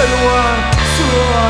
诶呦说